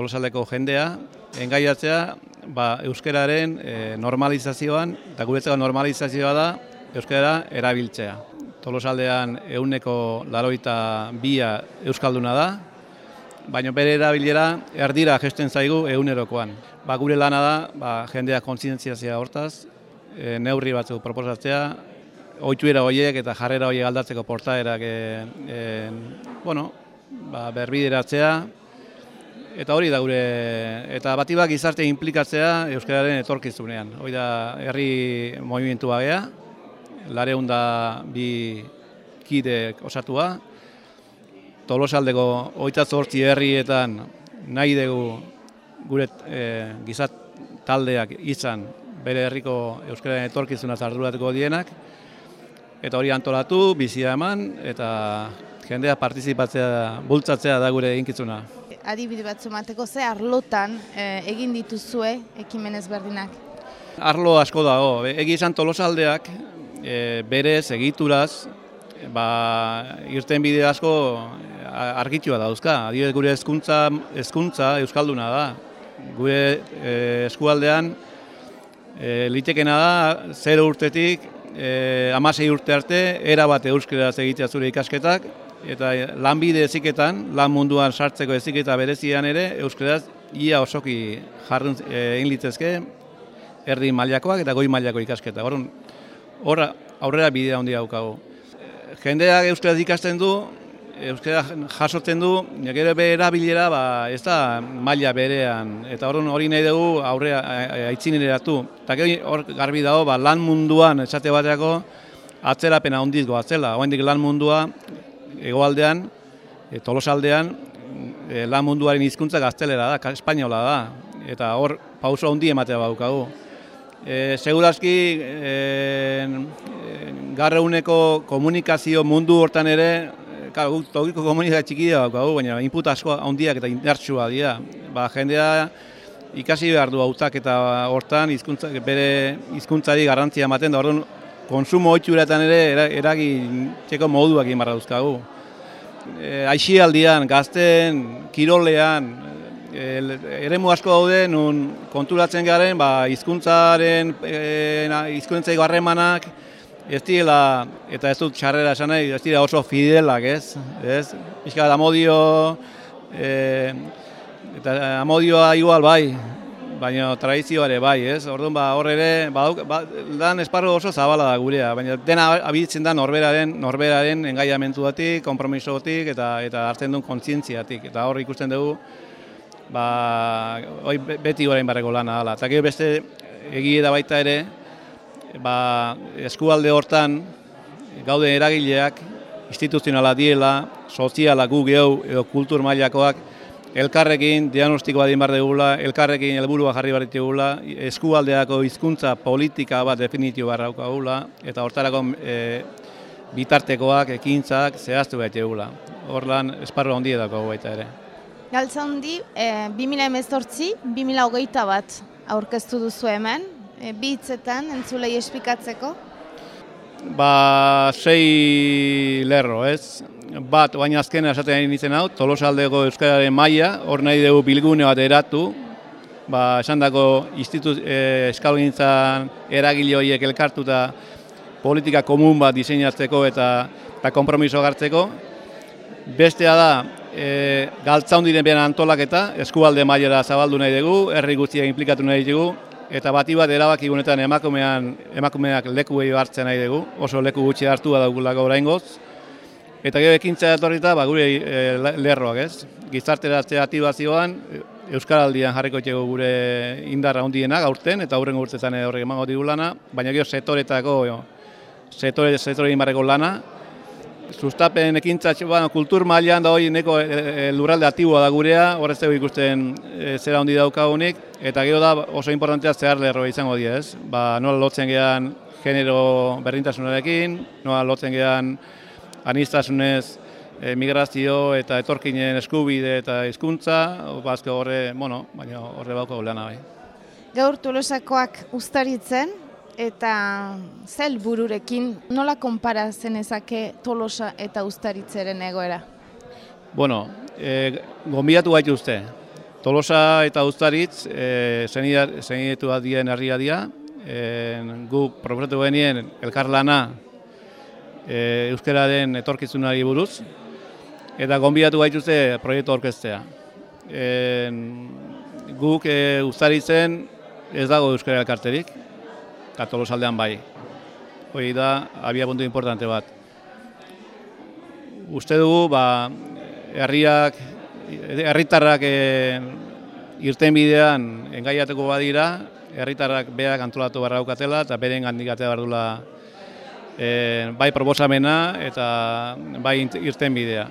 tolosaldeko jendea, engaiatzea ba, euskararen e, normalizazioan, eta guretzeko normalizazioa da euskara erabiltzea. Tolosaldean euneko laroita bia euskalduna da, baina bere erabilera erdira gesten zaigu eunerokoan. Ba, gure lana da, ba, jendea kontzientziazia hortaz, e, neurri batzuk proposatzea, oituera horiek eta jarrera horiek aldatzeko portaerak e, e, bueno, ba, berbideratzea, eta hori da gure, eta batibak gizarte implikatzea Euskararen etorkizunean. Hori da herri movimentu bagea, lareun da bi kide osatua, tolosaldeko oita zortzi herrietan nahi dugu gure e, gizat taldeak izan bere herriko Euskararen etorkizuna zarduratuko dienak, eta hori antolatu, bizia eman, eta jendea partizipatzea, bultzatzea da gure inkizuna. Adibide bat zumateko ze arlotan e, egin dituzue ekimen ezberdinak? Arlo asko dago, egi izan tolosaldeak e, berez, egituraz, ba, irten bide asko argitua dauzka. Adibidez gure hezkuntza hezkuntza euskalduna da. Gure e, eskualdean e, litekena da 0 urtetik e, amasei urte arte, era bat euskaraz egitea zure ikasketak, eta lanbide eziketan, lan munduan sartzeko eziketa berezian ere, euskaraz ia osoki jarrun egin litezke, erdi mailakoak eta goi mailako ikasketa. Horren, horra aurrera bidea handia daukagu. Jendeak euskaraz ikasten du, euskara jasotzen du, gero erabilera ba, ez da maila berean. Eta horren hori nahi dugu aurrera aitzineratu. Eta hor garbi dago, ba, lan munduan esate bateako atzerapena hondiz goatzela. Hoendik lan mundua egoaldean, e, tolosaldean, e, lan munduaren hizkuntza gaztelera da, espainola da, eta hor pauso handi ematea baukagu. E, segurazki, e, garreuneko komunikazio mundu hortan ere, Claro, tokiko komunitatea txikia daukagu, baina input asko handiak eta indartsua dira. Ba, jendea ikasi behar du hautak eta hortan hizkuntza bere hizkuntzari garrantzia ematen da. Orduan, konsumo oitxuretan ere eragin txeko moduak egin barra duzkagu. E, Aixialdian, gazten, kirolean, e, eremu asko daude, nun konturatzen garen, ba, izkuntzaren, e, izkuntzei garremanak, ez dira, eta ez dut txarrera esan nahi, ez dira oso fidelak, ez? ez? Bizka, amodio, e, eta amodioa igual bai, baina tradizioa ere bai, ez? Orduan ba hor ere baduk ba, lan esparru oso zabala da gurea, baina dena abitzen da norberaren norberaren engaiamentuatik, konpromisotik eta eta hartzen duen kontzientziatik eta hor ikusten dugu ba hoi beti orain barreko lana dela. Ta beste egie da baita ere ba eskualde hortan gaude eragileak instituzionala diela, soziala gu geu edo kultur mailakoak elkarrekin diagnostikoa din bar degula, elkarrekin helburua jarri bar ditugula, eskualdeako hizkuntza politika bat definitio bar daukagula eta hortarako e, bitartekoak, ekintzak zehaztu bat egula. Horlan esparro handi edako baita ere. Galtza handi, e, 2018, 2021 bat aurkeztu duzu hemen, e, bi hitzetan entzulei espikatzeko? Ba, sei lerro, ez? bat, baina azken esaten ari nintzen hau, tolosaldeko Euskararen maila, hor nahi dugu bilgune bat eratu, ba, esan dako institu, e, eragile horiek elkartuta politika komun bat diseinatzeko eta, eta kompromiso gartzeko. Bestea da, e, galtza hundiren behar antolaketa, eskualde mailara zabaldu nahi dugu, herri guztiak implikatu nahi dugu, eta bati bat erabaki gunetan emakumean, emakumeak leku gehi hartzen nahi dugu, oso leku gutxi hartu da dugulako oraingoz, Eta gero ekintza etorrita, ba, gure e, lerroak ez. Gizarteratzea atibazioan, Euskaraldian jarriko txego gure indarra hundienak aurten, eta aurren urtetan horrek emango digu lana, baina gero sektoretako, sektore, sektore lana. Sustapen ekintza, bueno, kultur mailan da hori neko e, e, lurralde aktiboa da gurea, horrez dugu ikusten e, zera hundi daukagunik, eta gero da oso importantea zehar lerroa izango dira ez. Ba, nola lotzen gehan genero berdintasunarekin, nola lotzen gehan anistasunez e, migrazio eta etorkinen eskubide eta hizkuntza, bazke horre, bueno, baina horre bauko lehena bai. Gaur Tolosakoak ustaritzen eta zel bururekin nola konpara zenezake Tolosa eta ustaritzeren egoera? Bueno, e, gombiatu gaitu uste. Tolosa eta Uztaritz e, zenidetu dien herria dira, e, gu proposatu genien elkarlana e, euskararen etorkizunari buruz, eta gonbidatu gaituzte proiektu orkestea. E, guk e, Uztaritzen ez dago euskara elkarterik, eta Tolosaldean bai. Hoi da, abia puntu importante bat. Uste dugu, ba, herriak, herritarrak e, irten bidean engaiateko badira, herritarrak berak antolatu barra daukatela eta beren gandikatea behar dula e, bai proposamena eta bai irten bidea.